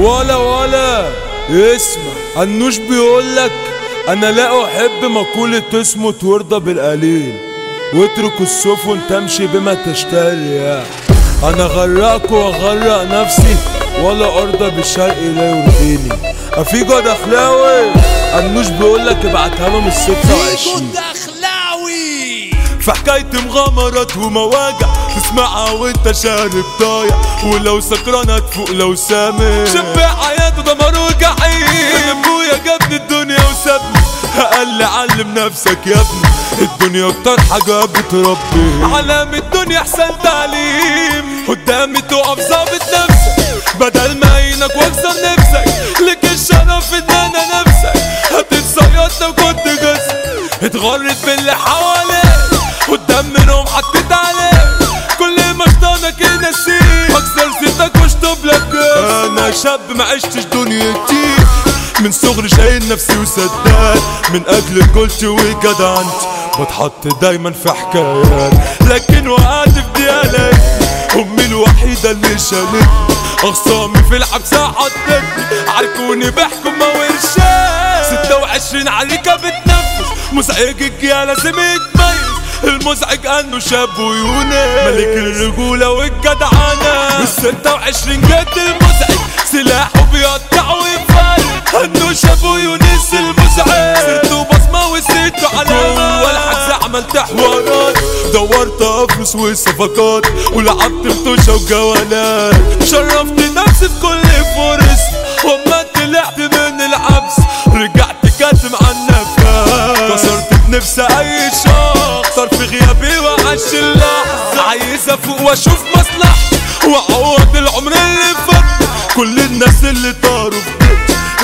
ولا ولا. اسمع النوش بيقولك أنا لا أحب مقولة تسمت وارضى بالقليل واترك السفن تمشي بما تشتهي يا. أنا غرقك وأغرق نفسي ولا أرضى بالشرق لا يرضيني. افيجو دخلاوي النوش بيقولك ابعتها لهم الستة وعشرين. دخلاوي في حكاية مغامرات ومواجع تسمعها وانت شارب ضايع ولو سكران هتفوق لو سامع شبع حياته دمر وجحيم أبويا جابني الدنيا وسابني. لي علم نفسك يا ابني. الدنيا أكتر حاجة بتربي. علام الدنيا أحسن تعليم. قدامي تقف ظابط نفسك. بدل ما عينك واكسر نفسك. لك الشرف إن أنا نفسك. هتتصيد لو كنت جسد اتغرت باللي حواليك. شاب ما عشتش دنيتي من صغري شايل نفسي وسداد. من أجل قلت وجدعنت. بتحط دايما في حكايات. لكن وقعت في ديالك أمي الوحيدة اللي شالتني. أخصامي في الحبسة حطتني عاركوني بحكم ما ورشات 26 عليكا بتنفس مزعجك يا لازم يتميز. المزعج أنه شاب ويونس. ملك الرجولة والجدعنة. ال 26 جد المزعج. سلاحه بيقطع ويفرق إنه شاب ويونس المزعج. سرته بصمة وسيته علامة ولا حد عملت حوارات. دورت افلس وصفقات ولعبت بتوشة وجولات شرفت نفسي في كل فرص. وما طلعت من العبس. رجعت كاتم عن نفسي كسرت بنفسي أي شخص صار في غيابي وعاش اللحظة. عايز أفوق وأشوف مصلحتي وأعوض العمر اللي فات. كل الناس اللي طاروا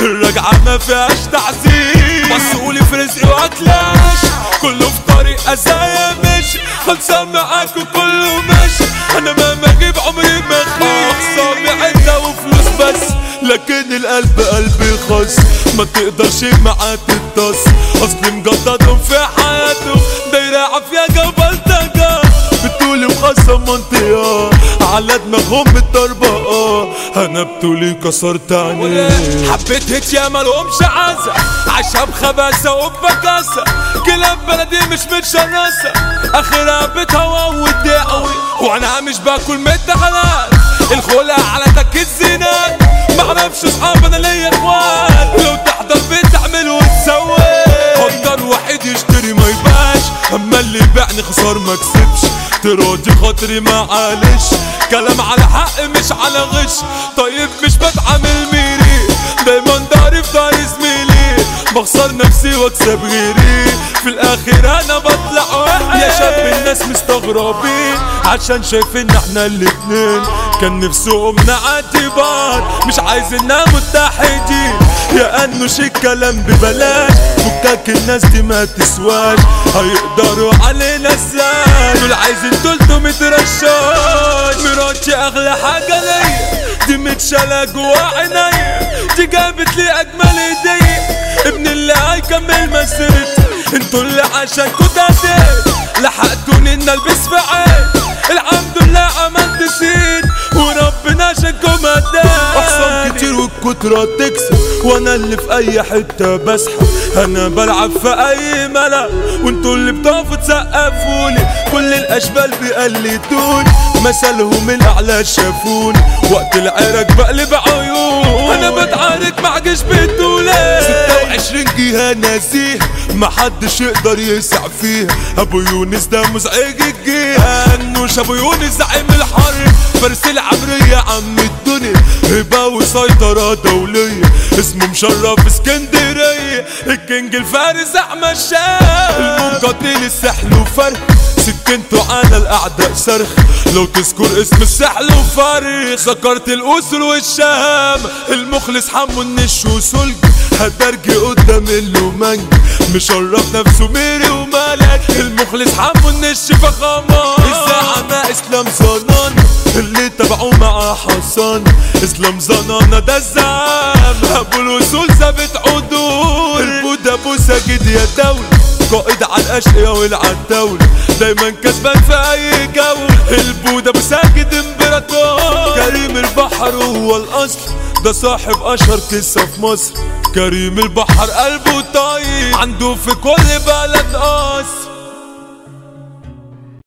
الرجعة ما فيهاش تعذيب. مسؤولي في رزقي واكلاش كله في طريق ازايا ماشي خلصان معاك وكله ماشي أنا مهما أجيب عمري ما اخصامي عدة وفلوس بس. لكن القلب قلبي خاص. ما تقدرش معاه تتص. اصل مجددهم في حياته. دايرة عافية جبل تجا بتقولي مخصم منطقة. على دماغهم الضربة آه أنا بتقولي كسرت عينيه حبيت هيت يا مالهمش عزة عايشة بخباثة وبكاسة كلاب بلدي مش متشرسة اخرها بتهوى والدعوي وأنا مش باكل مدخلات الخلع على تك الزينات. معرفش أصحاب أنا ليا إخوان. لو تحضر بتعمل وتسوي. قدر واحد يشتري ما يباش أما اللي يبيعني خسار ما كسبش. تراضي خاطري معلش كلام على حق مش على غش. طيب مش بتعامل ميري. دايما داري في دار زميلي. بخسر نفسي واكسب غيري. في الآخر أنا بطلع. واحد يا شاب الناس مستغربين. عشان شايفين إحنا الاتنين. كان نفسهم نعدي بعض مش عايزيننا متحدين. يا انوش الكلام ببلاش. فكك الناس دي ما تسواش. هيقدروا علينا إزاي؟ دول عايزين 300 رشاش مراتي أغلى حاجة ليا. دي متشالة جوا عينيا. دي جابت لي أجمل هدية. ابن اللي هيكمل مسيرتي. أنتوا اللي عشان كنت هديت لحقتوني إن ألبس في عين الحمد لله عملت سيد. وربنا عشانكم هداك أحسن كتير والكترة تكسب. وأنا اللي في اي حتة بسحب. أنا بلعب في اي ملعب وانتوا اللي بتقفوا تسقفولي كل الاشبال بيقلدوني مثلهم الاعلى شافوني. وقت العرق بقلب عيون أنا بتعارك مع جيش بتولي 26 جهة نزيه محدش يقدر يسع فيها أبو يونس ده مزعج الجهة انوش أبو يونس زعيم الحرب فارس العمرية عم الدنيا. هبة وسيطرة دولية. اسمه مشرف اسكندرية. الكينج الفارس أحمد شاه. المقاتل السحل وفرق سكنته على الأعداء صرخ لو تذكر اسم السحل وفارخ ذكرت الأسر والشام. المخلص حمو النش وسلج هدرجي قدام اللومنج مشرف نفسه ميري وملك المخلص حمو النش فخامة الزعماء إسلام زنان اللي تبعوا مع حسن. إسلام زنانة ده الزعام أبو الوصول ثابت عدول. البودا أبو ساجد يا دولة قائد على الاشقية والعالدولة دايما كسبان في أي جولة البودا أبو ساجد إمبراطور. كريم البحر هو الأصل. ده صاحب أشهر كسة في مصر. كريم البحر قلبه طيب عنده في كل بلد قصر.